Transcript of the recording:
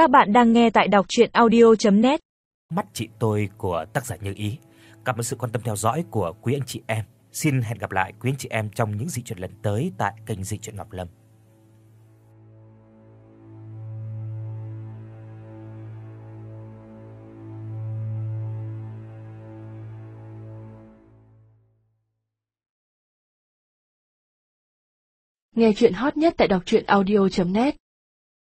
Các bạn đang nghe tại đọc docchuyenaudio.net. Mắt chị tôi của tác giả Như Ý. Cảm ơn sự quan tâm theo dõi của quý anh chị em. Xin hẹn gặp lại quý anh chị em trong những dị truyện lần tới tại kênh Dị truyện Ngọc Lâm. Nghe truyện hot nhất tại đọc truyện audio.net